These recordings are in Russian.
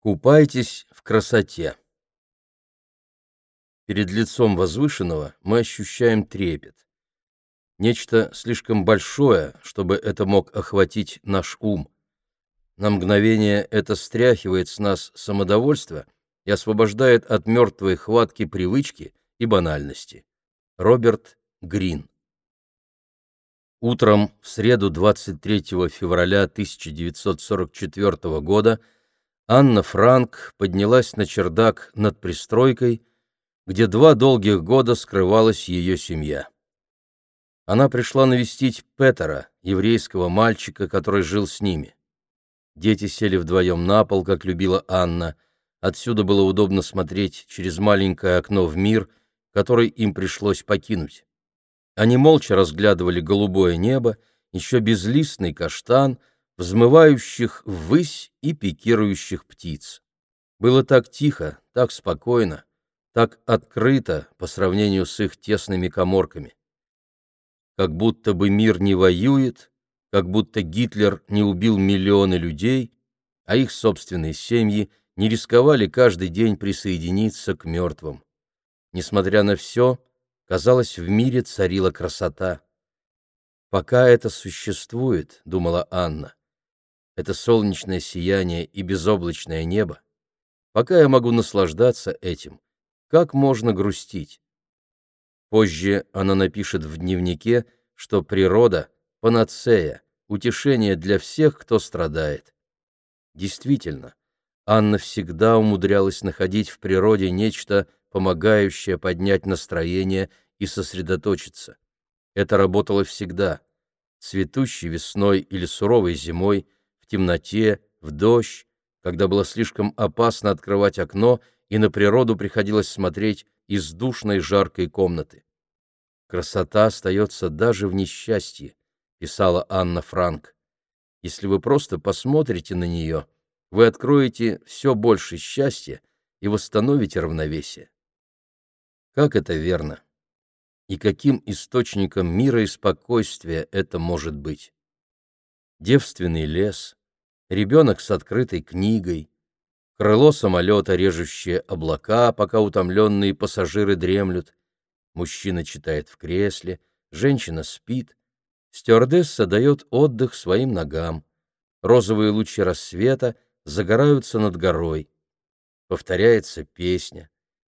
Купайтесь в красоте. Перед лицом возвышенного мы ощущаем трепет. Нечто слишком большое, чтобы это мог охватить наш ум. На мгновение это стряхивает с нас самодовольство и освобождает от мертвой хватки привычки и банальности. Роберт Грин Утром в среду 23 февраля 1944 года Анна Франк поднялась на чердак над пристройкой, где два долгих года скрывалась ее семья. Она пришла навестить Петера, еврейского мальчика, который жил с ними. Дети сели вдвоем на пол, как любила Анна. Отсюда было удобно смотреть через маленькое окно в мир, который им пришлось покинуть. Они молча разглядывали голубое небо, еще безлистный каштан — взмывающих ввысь и пикирующих птиц. Было так тихо, так спокойно, так открыто по сравнению с их тесными коморками. Как будто бы мир не воюет, как будто Гитлер не убил миллионы людей, а их собственные семьи не рисковали каждый день присоединиться к мертвым. Несмотря на все, казалось, в мире царила красота. «Пока это существует», — думала Анна, это солнечное сияние и безоблачное небо, пока я могу наслаждаться этим, как можно грустить? Позже она напишет в дневнике, что природа — панацея, утешение для всех, кто страдает. Действительно, Анна всегда умудрялась находить в природе нечто, помогающее поднять настроение и сосредоточиться. Это работало всегда. Цветущей весной или суровой зимой — темноте, в дождь, когда было слишком опасно открывать окно, и на природу приходилось смотреть из душной жаркой комнаты. «Красота остается даже в несчастье», — писала Анна Франк. «Если вы просто посмотрите на нее, вы откроете все больше счастья и восстановите равновесие». Как это верно? И каким источником мира и спокойствия это может быть? Девственный лес, ребенок с открытой книгой, крыло самолета, режущее облака, пока утомленные пассажиры дремлют, мужчина читает в кресле, женщина спит, стюардесса дает отдых своим ногам, розовые лучи рассвета загораются над горой, повторяется песня,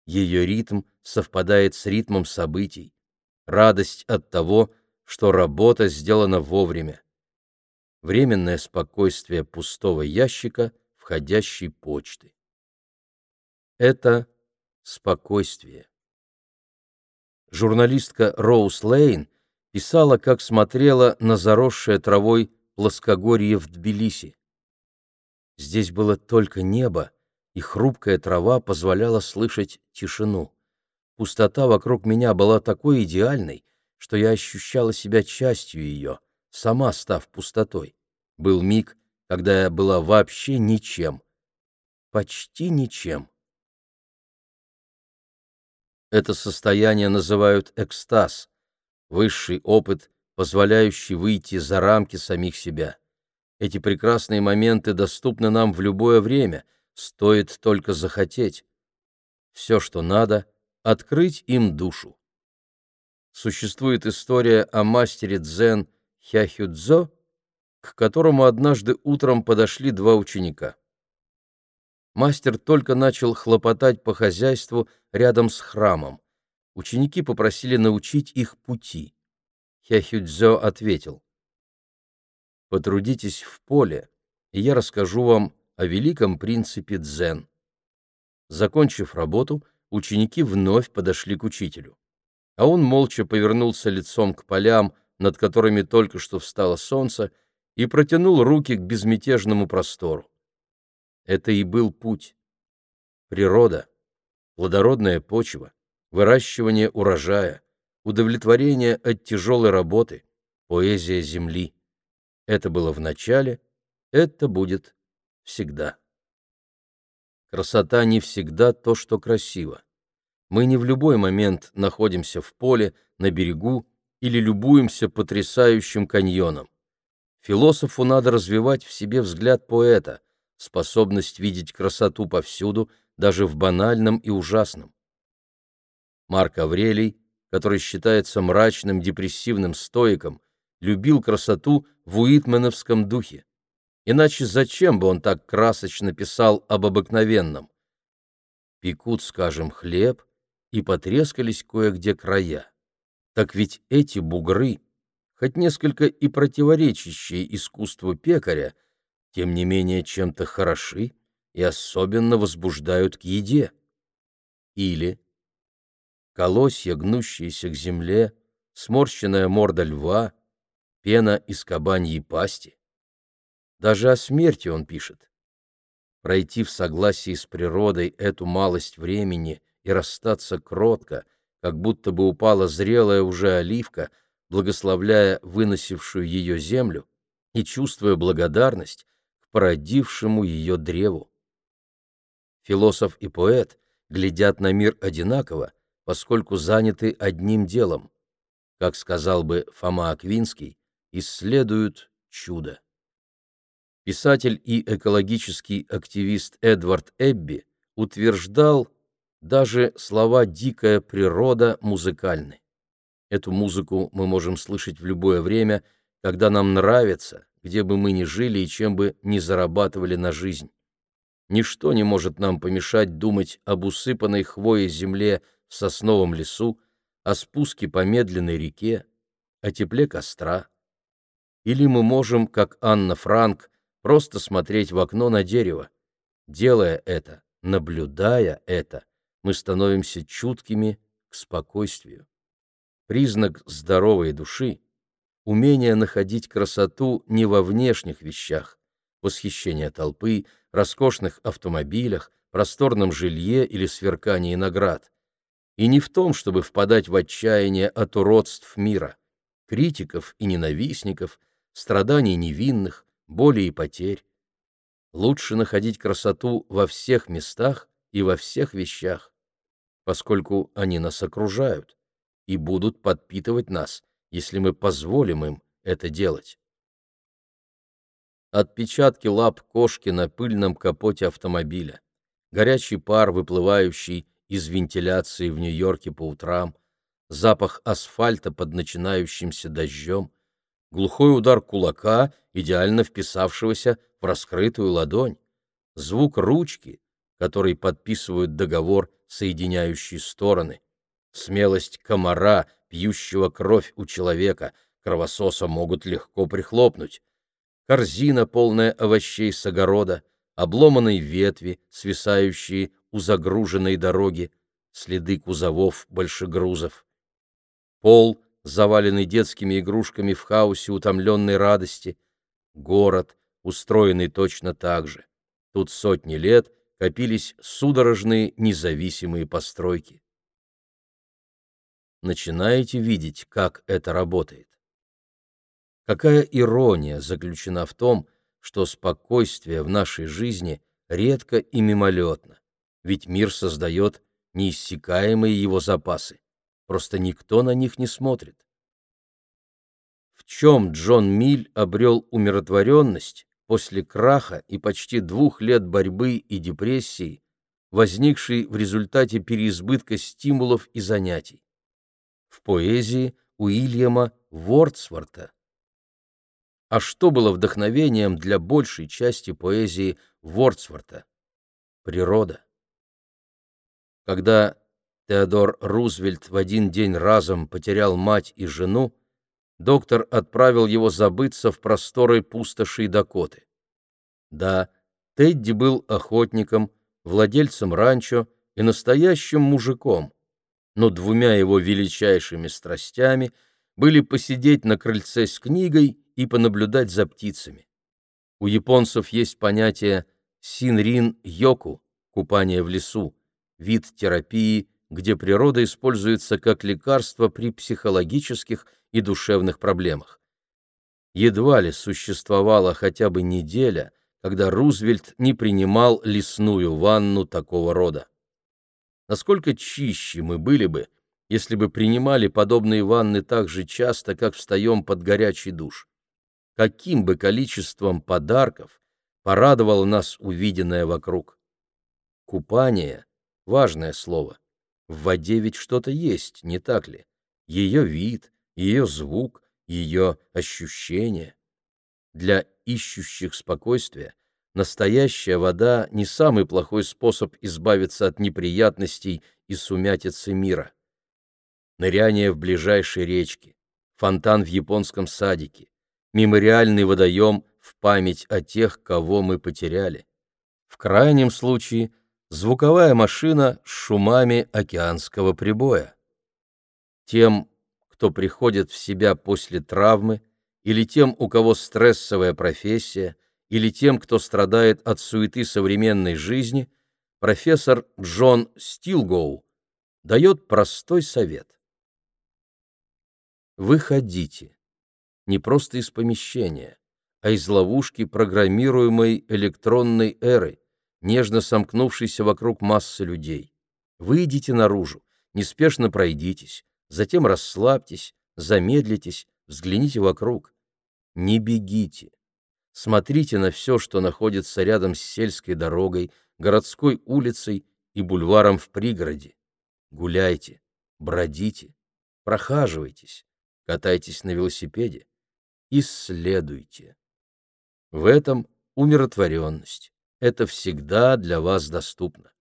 ее ритм совпадает с ритмом событий, радость от того, что работа сделана вовремя временное спокойствие пустого ящика входящей почты. Это спокойствие. Журналистка Роуз Лейн писала, как смотрела на заросшее травой плоскогорье в Тбилиси. Здесь было только небо, и хрупкая трава позволяла слышать тишину. Пустота вокруг меня была такой идеальной, что я ощущала себя частью ее — сама став пустотой. Был миг, когда я была вообще ничем. Почти ничем. Это состояние называют экстаз, высший опыт, позволяющий выйти за рамки самих себя. Эти прекрасные моменты доступны нам в любое время, стоит только захотеть. Все, что надо, открыть им душу. Существует история о мастере дзен Хяхюдзо, к которому однажды утром подошли два ученика. Мастер только начал хлопотать по хозяйству рядом с храмом. Ученики попросили научить их пути. Хяхюдзё ответил, «Потрудитесь в поле, и я расскажу вам о великом принципе дзен». Закончив работу, ученики вновь подошли к учителю. А он молча повернулся лицом к полям, над которыми только что встало солнце, и протянул руки к безмятежному простору. Это и был путь. Природа, плодородная почва, выращивание урожая, удовлетворение от тяжелой работы, поэзия земли. Это было в начале, это будет всегда. Красота не всегда то, что красиво. Мы не в любой момент находимся в поле, на берегу или любуемся потрясающим каньоном. Философу надо развивать в себе взгляд поэта, способность видеть красоту повсюду, даже в банальном и ужасном. Марк Аврелий, который считается мрачным депрессивным стоиком, любил красоту в уитменовском духе. Иначе зачем бы он так красочно писал об обыкновенном? Пекут, скажем, хлеб, и потрескались кое-где края. Так ведь эти бугры, хоть несколько и противоречащие искусству пекаря, тем не менее чем-то хороши и особенно возбуждают к еде. Или колосья, гнущиеся к земле, сморщенная морда льва, пена из кабаньей пасти. Даже о смерти он пишет. Пройти в согласии с природой эту малость времени и расстаться кротко, как будто бы упала зрелая уже оливка, благословляя выносившую ее землю и чувствуя благодарность к породившему ее древу. Философ и поэт глядят на мир одинаково, поскольку заняты одним делом. Как сказал бы Фома Аквинский, исследуют чудо. Писатель и экологический активист Эдвард Эбби утверждал, даже слова «дикая природа» музыкальны. Эту музыку мы можем слышать в любое время, когда нам нравится, где бы мы ни жили и чем бы ни зарабатывали на жизнь. Ничто не может нам помешать думать об усыпанной хвоей земле в сосновом лесу, о спуске по медленной реке, о тепле костра. Или мы можем, как Анна Франк, просто смотреть в окно на дерево. Делая это, наблюдая это, мы становимся чуткими к спокойствию. Признак здоровой души — умение находить красоту не во внешних вещах, восхищение толпы, роскошных автомобилях, просторном жилье или сверкании наград, и не в том, чтобы впадать в отчаяние от уродств мира, критиков и ненавистников, страданий невинных, боли и потерь. Лучше находить красоту во всех местах и во всех вещах, поскольку они нас окружают и будут подпитывать нас, если мы позволим им это делать. Отпечатки лап кошки на пыльном капоте автомобиля, горячий пар, выплывающий из вентиляции в Нью-Йорке по утрам, запах асфальта под начинающимся дождем, глухой удар кулака, идеально вписавшегося в раскрытую ладонь, звук ручки, который подписывают договор, соединяющий стороны, смелость комара, пьющего кровь у человека, кровососа могут легко прихлопнуть, корзина, полная овощей с огорода, обломанные ветви, свисающие у загруженной дороги, следы кузовов большегрузов. Пол, заваленный детскими игрушками в хаосе утомленной радости, город, устроенный точно так же. Тут сотни лет копились судорожные независимые постройки. Начинаете видеть, как это работает. Какая ирония заключена в том, что спокойствие в нашей жизни редко и мимолетно ведь мир создает неиссякаемые его запасы, просто никто на них не смотрит. В чем Джон Миль обрел умиротворенность после краха и почти двух лет борьбы и депрессии, возникшей в результате переизбытка стимулов и занятий? В поэзии Уильяма Вордсворта. А что было вдохновением для большей части поэзии Вордсворта? Природа. Когда Теодор Рузвельт в один день разом потерял мать и жену, доктор отправил его забыться в просторы пустоши Дакоты. Да, Тедди был охотником, владельцем ранчо и настоящим мужиком, но двумя его величайшими страстями были посидеть на крыльце с книгой и понаблюдать за птицами. У японцев есть понятие синрин-йоку — купание в лесу, вид терапии, где природа используется как лекарство при психологических и душевных проблемах. Едва ли существовала хотя бы неделя, когда Рузвельт не принимал лесную ванну такого рода. Насколько чище мы были бы, если бы принимали подобные ванны так же часто, как встаем под горячий душ? Каким бы количеством подарков порадовало нас увиденное вокруг. Купание — важное слово. В воде ведь что-то есть, не так ли? Ее вид, ее звук, ее ощущение. Для ищущих спокойствия настоящая вода не самый плохой способ избавиться от неприятностей и сумятицы мира. Ныряние в ближайшей речке, фонтан в японском садике, мемориальный водоем в память о тех, кого мы потеряли. В крайнем случае звуковая машина с шумами океанского прибоя. Тем, кто приходит в себя после травмы, или тем, у кого стрессовая профессия, или тем, кто страдает от суеты современной жизни, профессор Джон Стилгоу дает простой совет. Выходите не просто из помещения, а из ловушки программируемой электронной эры, нежно сомкнувшейся вокруг массы людей. Выйдите наружу, неспешно пройдитесь, затем расслабьтесь, замедлитесь, взгляните вокруг. Не бегите. Смотрите на все, что находится рядом с сельской дорогой, городской улицей и бульваром в пригороде. Гуляйте, бродите, прохаживайтесь, катайтесь на велосипеде, исследуйте. В этом умиротворенность. Это всегда для вас доступно.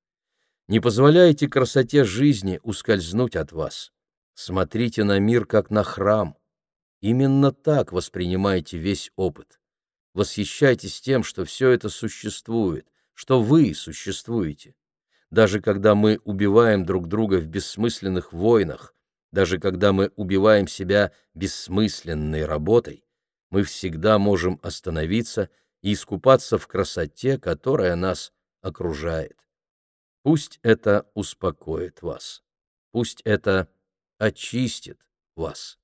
Не позволяйте красоте жизни ускользнуть от вас. Смотрите на мир как на храм. Именно так воспринимайте весь опыт. Восхищайтесь тем, что все это существует, что вы существуете. Даже когда мы убиваем друг друга в бессмысленных войнах, даже когда мы убиваем себя бессмысленной работой, мы всегда можем остановиться и искупаться в красоте, которая нас окружает. Пусть это успокоит вас. Пусть это очистит вас.